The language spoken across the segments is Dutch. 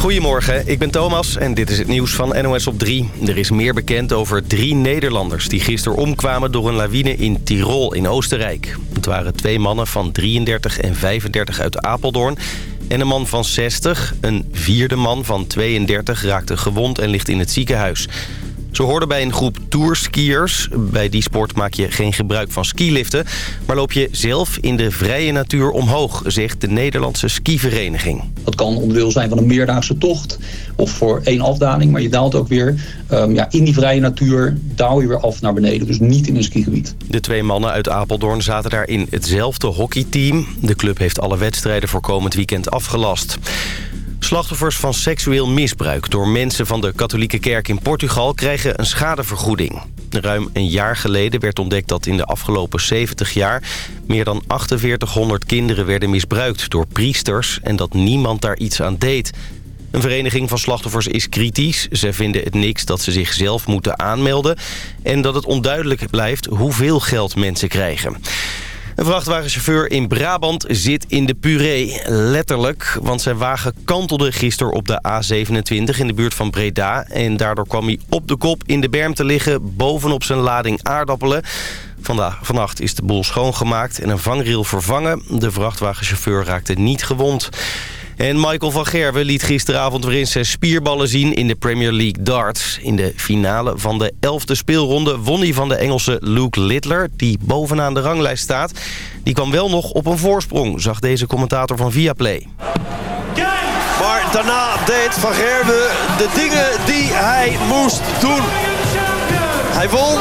Goedemorgen, ik ben Thomas en dit is het nieuws van NOS op 3. Er is meer bekend over drie Nederlanders die gisteren omkwamen door een lawine in Tirol in Oostenrijk. Het waren twee mannen van 33 en 35 uit Apeldoorn en een man van 60. Een vierde man van 32 raakte gewond en ligt in het ziekenhuis. Ze hoorden bij een groep tourskiers. Bij die sport maak je geen gebruik van skiliften... maar loop je zelf in de vrije natuur omhoog, zegt de Nederlandse skivereniging. Dat kan onderdeel zijn van een meerdaagse tocht of voor één afdaling... maar je daalt ook weer um, ja, in die vrije natuur, daal je weer af naar beneden. Dus niet in een skigebied. De twee mannen uit Apeldoorn zaten daar in hetzelfde hockeyteam. De club heeft alle wedstrijden voor komend weekend afgelast. Slachtoffers van seksueel misbruik door mensen van de katholieke kerk in Portugal krijgen een schadevergoeding. Ruim een jaar geleden werd ontdekt dat in de afgelopen 70 jaar... meer dan 4800 kinderen werden misbruikt door priesters... en dat niemand daar iets aan deed. Een vereniging van slachtoffers is kritisch. Ze vinden het niks dat ze zichzelf moeten aanmelden... en dat het onduidelijk blijft hoeveel geld mensen krijgen. Een vrachtwagenchauffeur in Brabant zit in de puree. Letterlijk, want zijn wagen kantelde gisteren op de A27 in de buurt van Breda. En daardoor kwam hij op de kop in de berm te liggen bovenop zijn lading aardappelen. Vandaag, vannacht is de boel schoongemaakt en een vangrail vervangen. De vrachtwagenchauffeur raakte niet gewond. En Michael van Gerwen liet gisteravond weer eens zijn spierballen zien in de Premier League darts. In de finale van de elfde speelronde won hij van de Engelse Luke Littler... die bovenaan de ranglijst staat. Die kwam wel nog op een voorsprong, zag deze commentator van Viaplay. Maar daarna deed Van Gerwen de dingen die hij moest doen. Hij won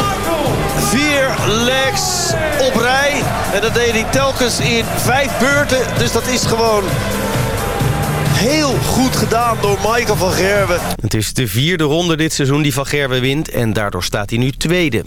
vier legs op rij. En dat deed hij telkens in vijf beurten. Dus dat is gewoon heel goed gedaan door Michael van Gerwen. Het is de vierde ronde dit seizoen die van Gerwen wint en daardoor staat hij nu tweede.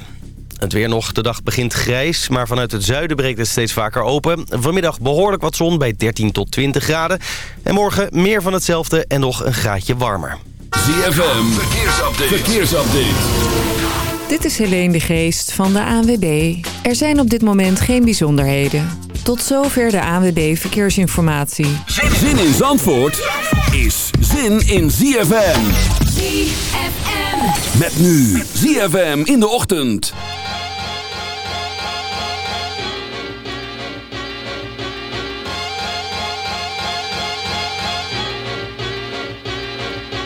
Het weer nog, de dag begint grijs, maar vanuit het zuiden breekt het steeds vaker open. Vanmiddag behoorlijk wat zon bij 13 tot 20 graden. En morgen meer van hetzelfde en nog een graadje warmer. ZFM, verkeersupdate. verkeersupdate. Dit is Helene de Geest van de ANWB. Er zijn op dit moment geen bijzonderheden. Tot zover de ANWB Verkeersinformatie. Zin in Zandvoort is zin in ZFM. ZFM. Met nu ZFM in de ochtend.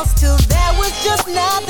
else till there was just nothing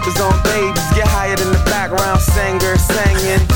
diapers on babies get higher than the background singer singing. Singing.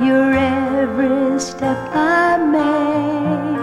Your every step I make.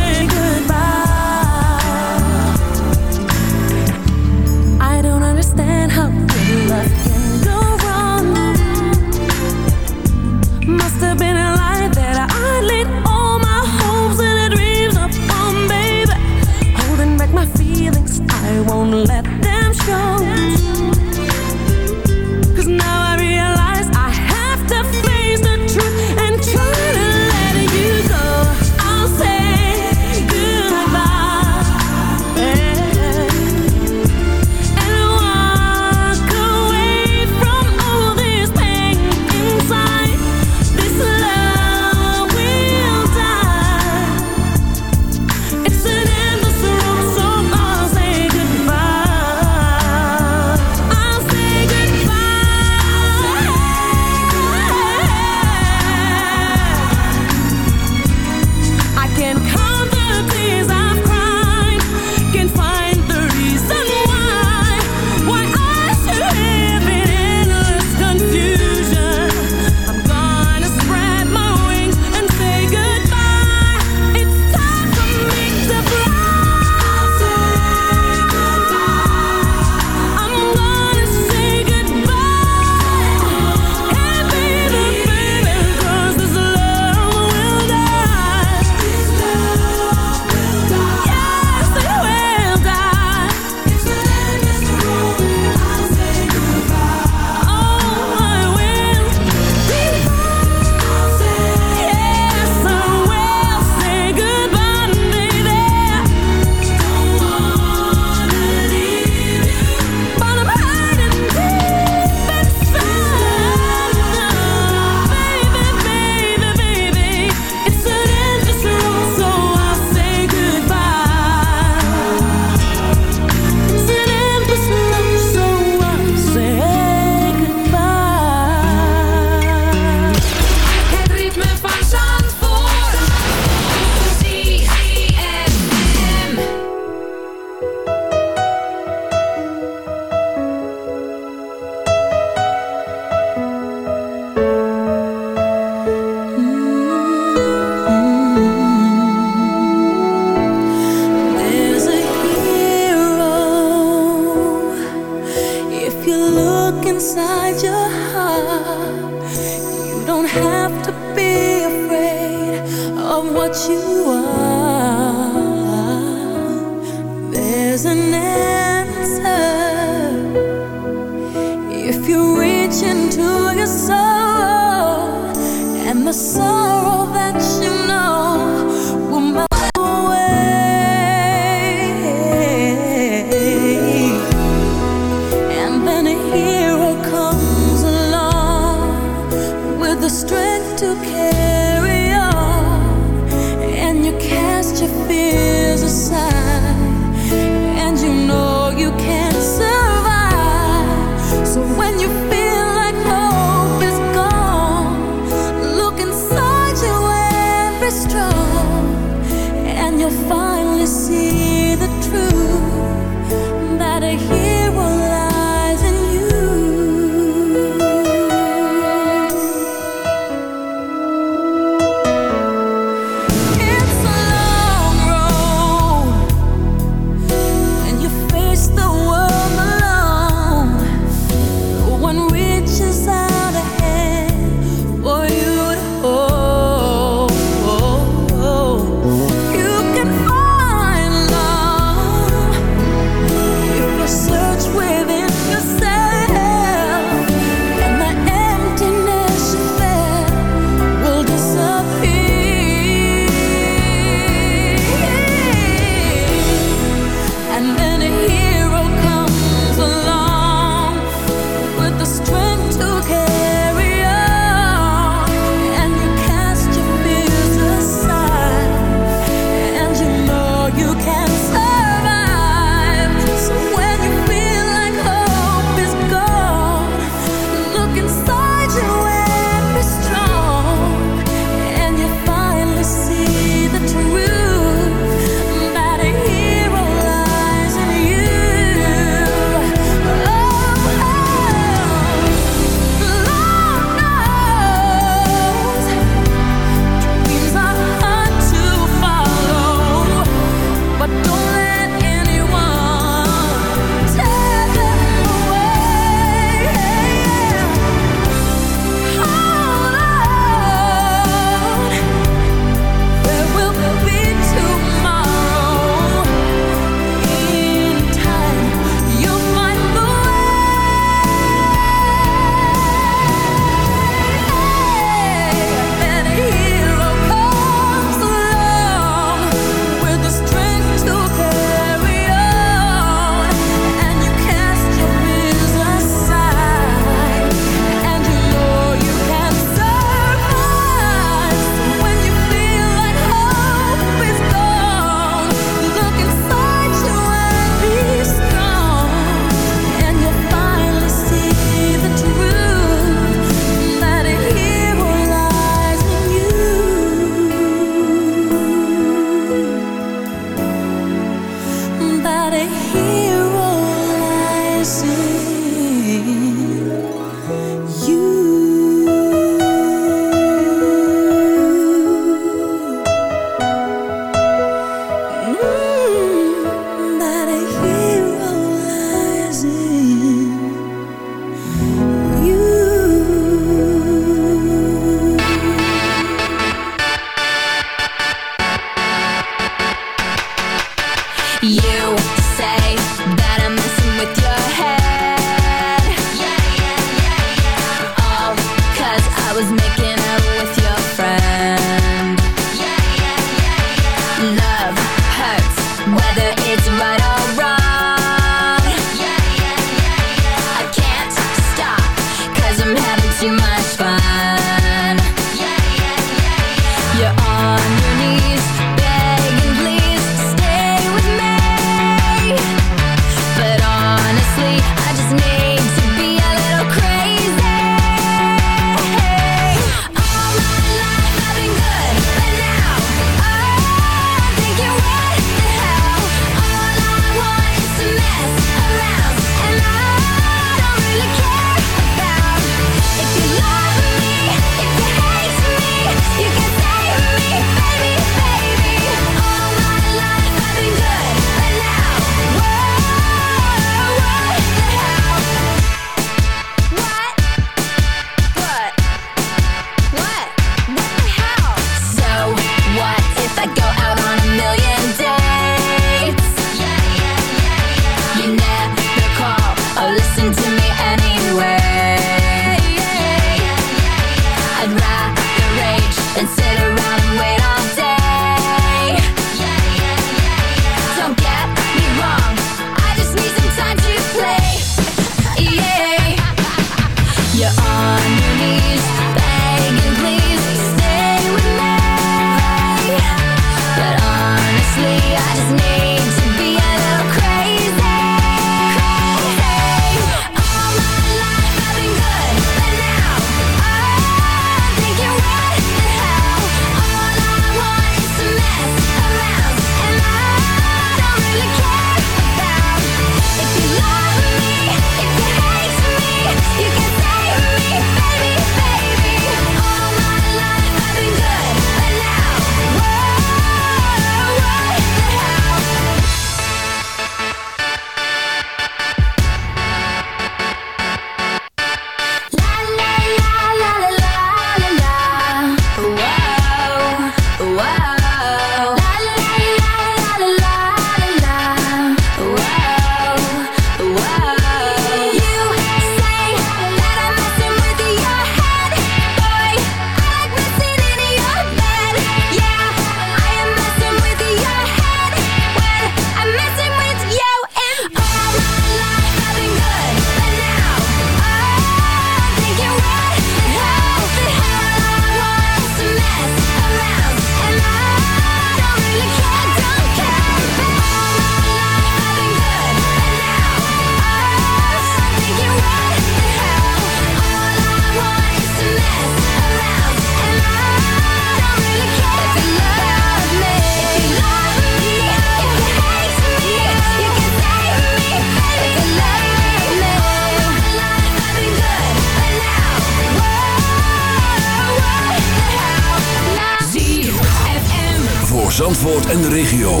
Zandvoort en de regio.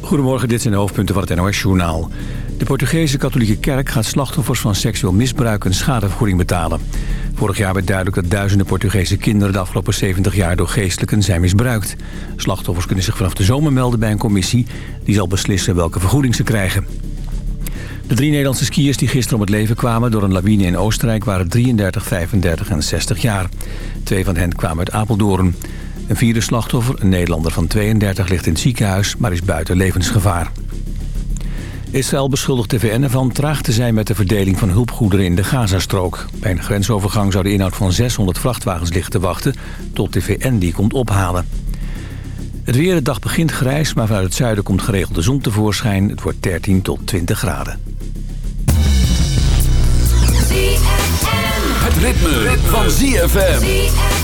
Goedemorgen, dit zijn de hoofdpunten van het NOS-journaal. De Portugese katholieke kerk gaat slachtoffers van seksueel misbruik een schadevergoeding betalen. Vorig jaar werd duidelijk dat duizenden Portugese kinderen de afgelopen 70 jaar door geestelijken zijn misbruikt. Slachtoffers kunnen zich vanaf de zomer melden bij een commissie die zal beslissen welke vergoeding ze krijgen. De drie Nederlandse skiers die gisteren om het leven kwamen door een lawine in Oostenrijk waren 33, 35 en 60 jaar. Twee van hen kwamen uit Apeldoorn. Een vierde slachtoffer, een Nederlander van 32, ligt in het ziekenhuis, maar is buiten levensgevaar. Israël beschuldigt de VN ervan traag te zijn met de verdeling van hulpgoederen in de Gazastrook. Bij een grensovergang zou de inhoud van 600 vrachtwagens liggen te wachten tot de VN die komt ophalen. Het weer, de dag begint grijs, maar vanuit het zuiden komt geregeld de zon tevoorschijn. Het wordt 13 tot 20 graden. Het ritme, ritme. van ZFM.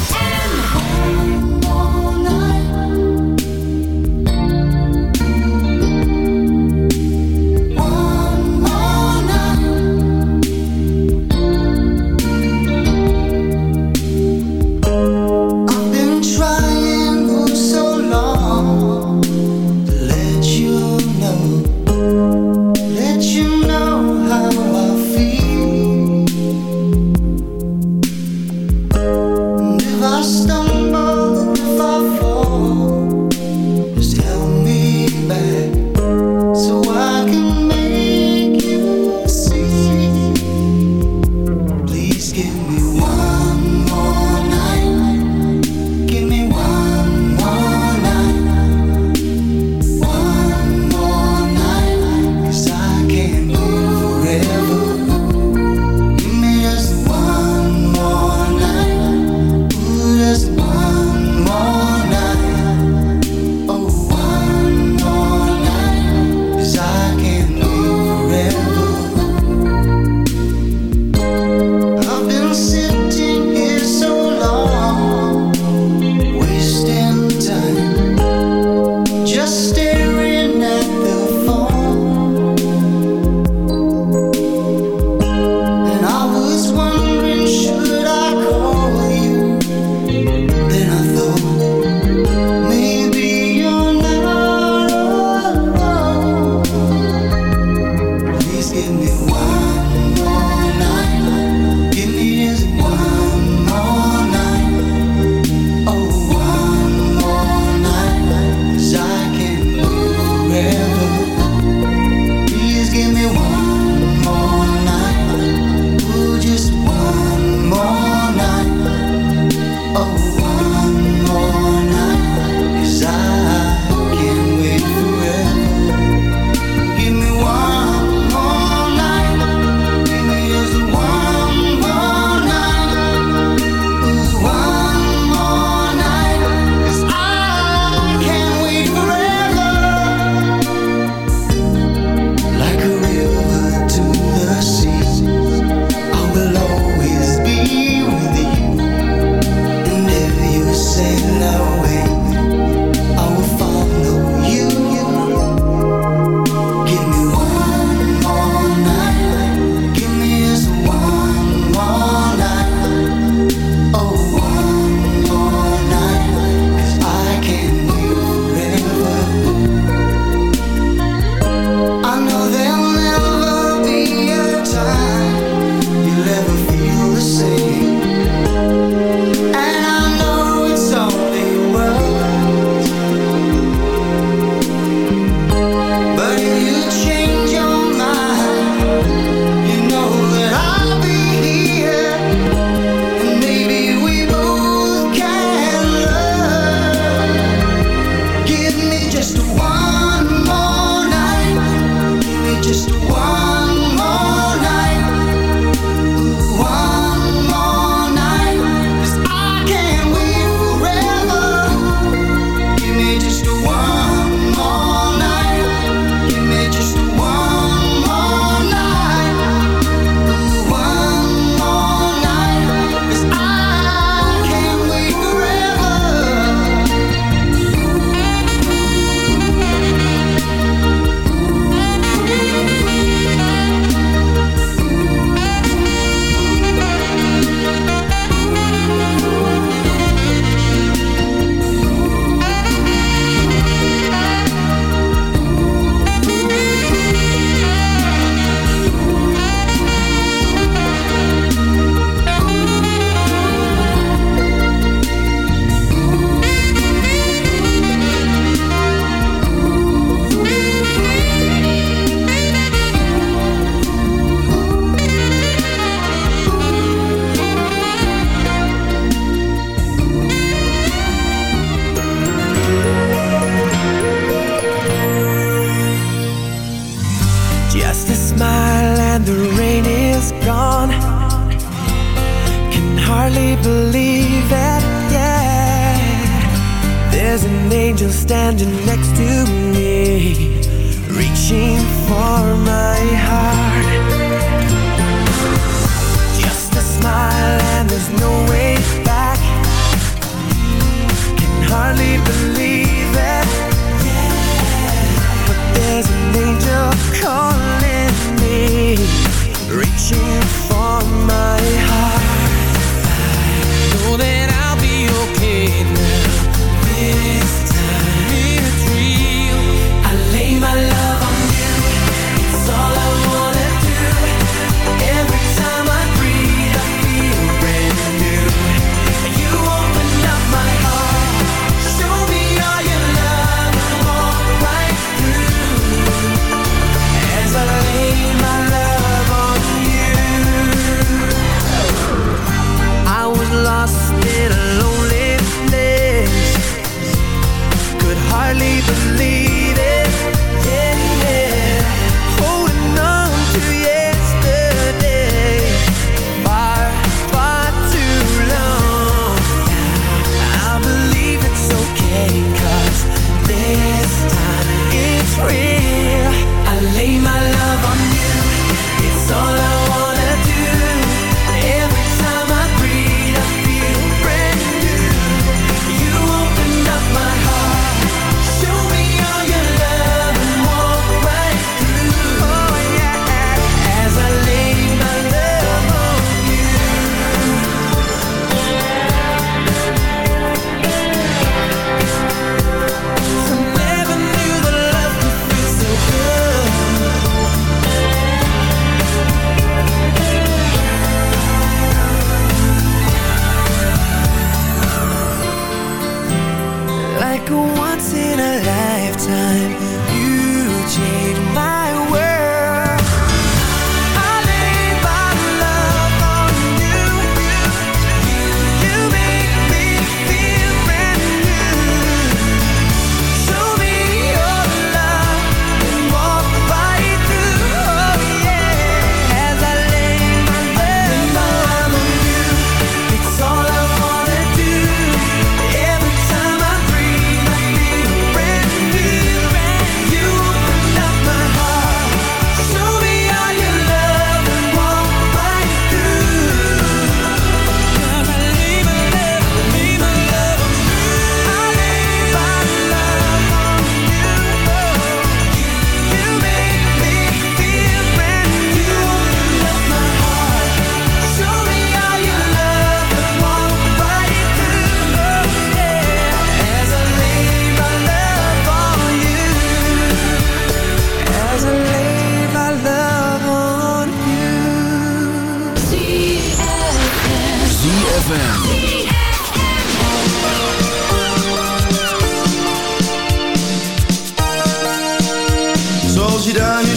Zoals je daar nu